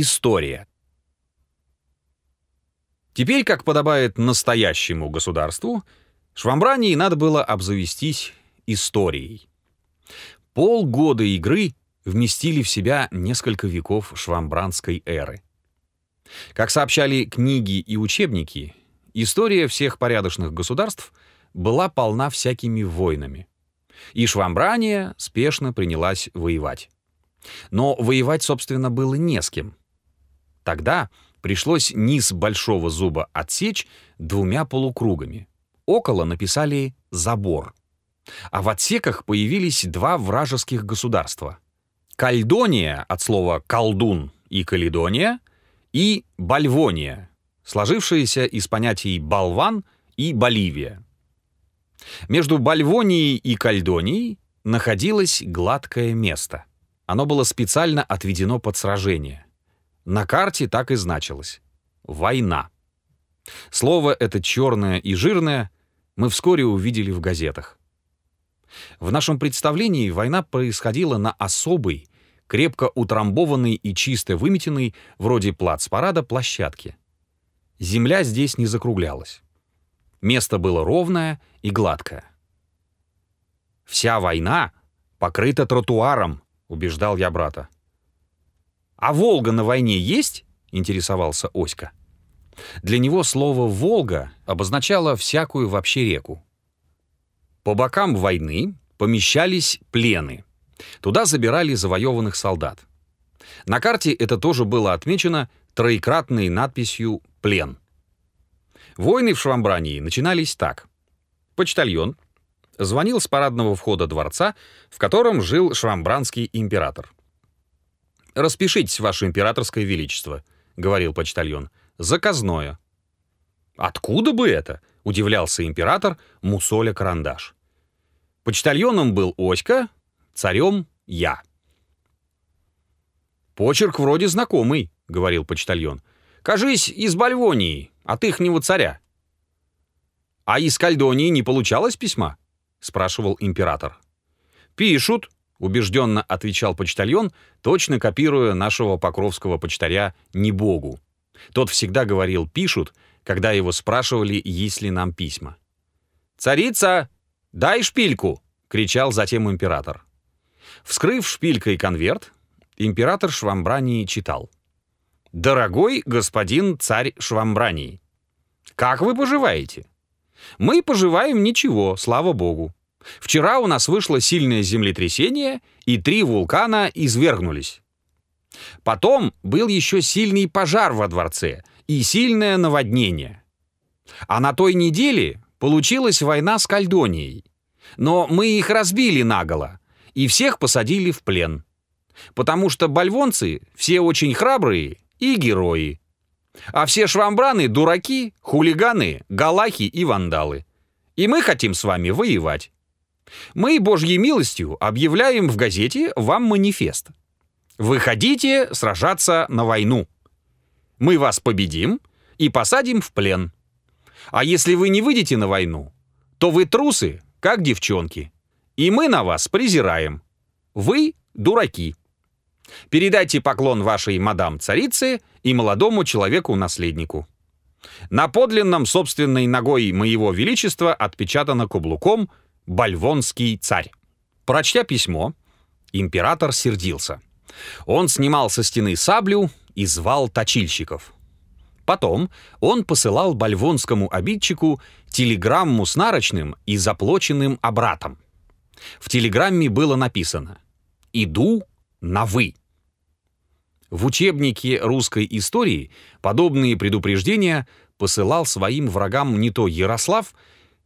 История. Теперь, как подобает настоящему государству, Швамбрании надо было обзавестись историей. Полгода игры вместили в себя несколько веков швамбранской эры. Как сообщали книги и учебники, история всех порядочных государств была полна всякими войнами. И Швамбрания спешно принялась воевать. Но воевать, собственно, было не с кем. Тогда пришлось низ большого зуба отсечь двумя полукругами. Около написали «забор». А в отсеках появились два вражеских государства. Кальдония, от слова «колдун» и «каледония», и Бальвония, сложившаяся из понятий «болван» и «боливия». Между Бальвонией и Кальдонией находилось гладкое место. Оно было специально отведено под сражение. На карте так и значилось. Война. Слово это черное и жирное мы вскоре увидели в газетах. В нашем представлении война происходила на особой, крепко утрамбованной и чисто выметенной, вроде плацпарада, площадке. Земля здесь не закруглялась. Место было ровное и гладкое. «Вся война покрыта тротуаром», — убеждал я брата. «А Волга на войне есть?» — интересовался Оська. Для него слово «Волга» обозначало всякую вообще реку. По бокам войны помещались плены. Туда забирали завоеванных солдат. На карте это тоже было отмечено троекратной надписью «Плен». Войны в Швамбрании начинались так. Почтальон — звонил с парадного входа дворца, в котором жил швамбранский император. «Распишитесь, ваше императорское величество», — говорил почтальон. «Заказное». «Откуда бы это?» — удивлялся император, мусоля карандаш. Почтальоном был Оська, царем — я. «Почерк вроде знакомый», — говорил почтальон. «Кажись, из Бальвонии, от ихнего царя». «А из Кальдонии не получалось письма?» — спрашивал император. «Пишут», — убежденно отвечал почтальон, точно копируя нашего покровского почтаря «не-богу». Тот всегда говорил «пишут», когда его спрашивали, есть ли нам письма. «Царица, дай шпильку!» — кричал затем император. Вскрыв шпилькой конверт, император Швамбрании читал. «Дорогой господин царь Швамбрании, как вы поживаете? Мы поживаем ничего, слава богу. Вчера у нас вышло сильное землетрясение, и три вулкана извергнулись. Потом был еще сильный пожар во дворце и сильное наводнение. А на той неделе получилась война с Кальдонией. Но мы их разбили наголо и всех посадили в плен. Потому что бальвонцы все очень храбрые и герои. А все швамбраны — дураки, хулиганы, галахи и вандалы. И мы хотим с вами воевать. Мы, Божьей милостью, объявляем в газете вам манифест. Выходите сражаться на войну. Мы вас победим и посадим в плен. А если вы не выйдете на войну, то вы трусы, как девчонки. И мы на вас презираем. Вы дураки. Передайте поклон вашей мадам-царице и молодому человеку-наследнику. На подлинном собственной ногой моего величества отпечатано каблуком «Бальвонский царь». Прочтя письмо, император сердился. Он снимал со стены саблю и звал точильщиков. Потом он посылал бальвонскому обидчику телеграмму с нарочным и заплоченным обратом. В телеграмме было написано «Иду на «вы». В учебнике русской истории подобные предупреждения посылал своим врагам не то Ярослав,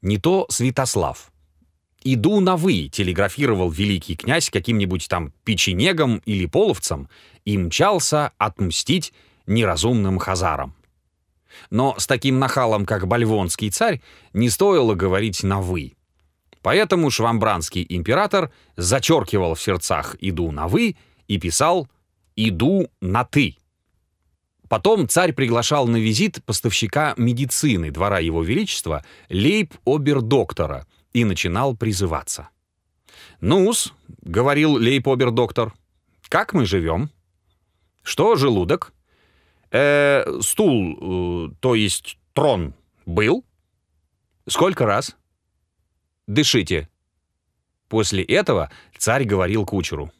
не то Святослав. «Иду на «вы», — телеграфировал великий князь каким-нибудь там печенегом или половцам и мчался отмстить неразумным хазарам. Но с таким нахалом, как Бальвонский царь, не стоило говорить на «вы». Поэтому швамбранский император зачеркивал в сердцах «иду на «вы» и писал «иду на «ты». Потом царь приглашал на визит поставщика медицины двора его величества лейб-обер-доктора и начинал призываться. — говорил лейб-обер-доктор, — как мы живем? Что желудок? Э, стул, э, то есть трон, был? Сколько раз? Дышите. После этого царь говорил кучеру.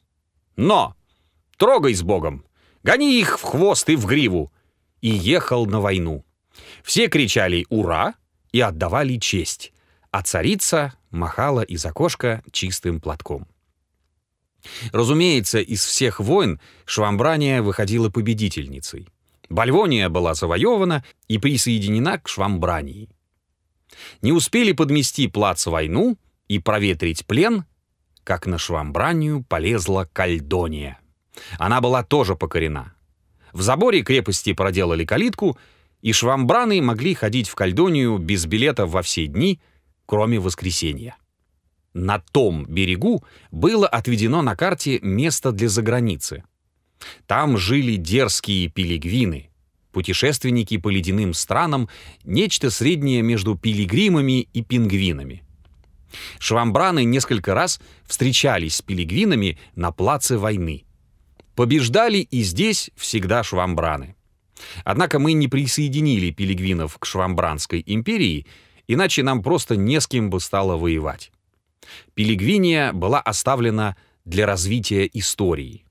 Но! Трогай с Богом! Гони их в хвост и в гриву! И ехал на войну. Все кричали «Ура!» и отдавали честь, а царица махала из окошка чистым платком. Разумеется, из всех войн Швамбрания выходила победительницей. Бальвония была завоевана и присоединена к Швамбрании. Не успели подмести плац войну и проветрить плен, как на Швамбранию полезла Кальдония. Она была тоже покорена. В заборе крепости проделали калитку, и швамбраны могли ходить в Кальдонию без билета во все дни, кроме воскресенья. На том берегу было отведено на карте место для заграницы. Там жили дерзкие пилигвины, путешественники по ледяным странам, нечто среднее между пилигримами и пингвинами. Швамбраны несколько раз встречались с пилигвинами на плаце войны. Побеждали и здесь всегда швамбраны. Однако мы не присоединили пилигвинов к Швамбранской империи, иначе нам просто не с кем бы стало воевать. Пилигвиния была оставлена для развития истории.